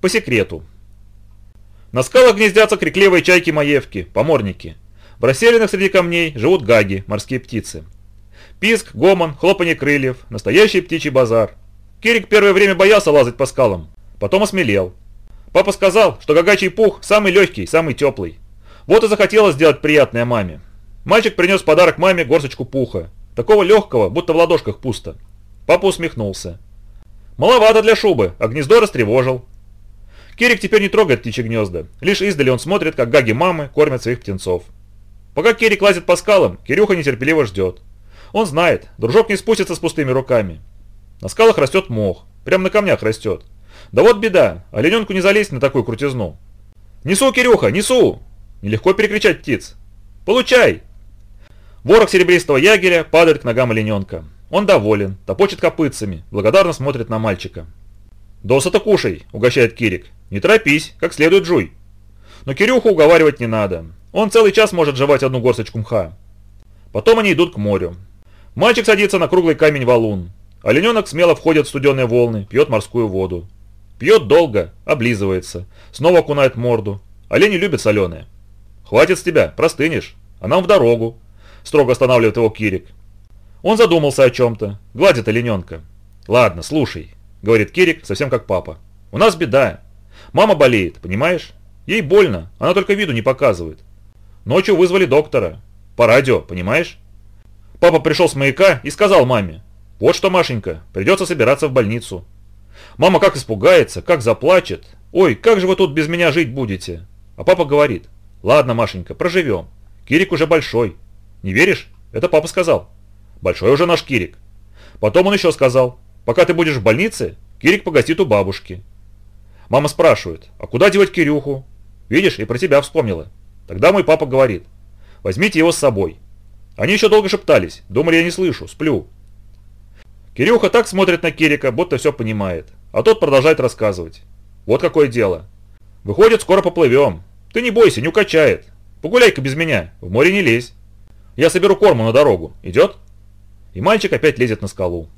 По секрету. На скалах гнездятся крикливые чайки-маевки, поморники. В расселенных среди камней живут гаги, морские птицы. Писк, гомон, хлопанье крыльев, настоящий птичий базар. Кирик первое время боялся лазать по скалам, потом осмелел. Папа сказал, что гагачий пух самый легкий, самый теплый. Вот и захотелось сделать приятное маме. Мальчик принес подарок маме горсточку пуха, такого легкого, будто в ладошках пусто. Папа усмехнулся. Маловато для шубы, а гнездо растревожил. Кирик теперь не трогает птичьи гнезда, лишь издали он смотрит, как гаги мамы кормят своих птенцов. Пока Кирик лазит по скалам, Кирюха нетерпеливо ждет. Он знает, дружок не спустится с пустыми руками. На скалах растет мох, прямо на камнях растет. Да вот беда, олененку не залезть на такую крутизну. «Несу, Кирюха, несу!» Нелегко перекричать птиц. «Получай!» Ворог серебристого ягеря падает к ногам олененка. Он доволен, топочет копытцами, благодарно смотрит на мальчика. «Досыта кушай», — угощает Кирик. «Не торопись, как следует жуй». Но Кирюху уговаривать не надо. Он целый час может жевать одну горсточку мха. Потом они идут к морю. Мальчик садится на круглый камень валун. Олененок смело входит в студеные волны, пьет морскую воду. Пьет долго, облизывается, снова окунает морду. Олени любят соленые. «Хватит с тебя, простынешь, а нам в дорогу», – строго останавливает его Кирик. Он задумался о чем-то, гладит олененка. «Ладно, слушай», – говорит Кирик, совсем как папа. «У нас беда. Мама болеет, понимаешь? Ей больно, она только виду не показывает. Ночью вызвали доктора. По радио, понимаешь?» Папа пришел с маяка и сказал маме, «Вот что, Машенька, придется собираться в больницу». Мама как испугается, как заплачет. «Ой, как же вы тут без меня жить будете?» А папа говорит, «Ладно, Машенька, проживем. Кирик уже большой. Не веришь? Это папа сказал. Большой уже наш Кирик. Потом он еще сказал, пока ты будешь в больнице, Кирик погостит у бабушки. Мама спрашивает, а куда девать Кирюху? Видишь, и про тебя вспомнила. Тогда мой папа говорит, возьмите его с собой. Они еще долго шептались, думали, я не слышу, сплю. Кирюха так смотрит на Кирика, будто все понимает, а тот продолжает рассказывать. Вот какое дело. Выходит, скоро поплывем. Ты не бойся, не укачает. Погуляй-ка без меня, в море не лезь. Я соберу корму на дорогу. Идет? И мальчик опять лезет на скалу.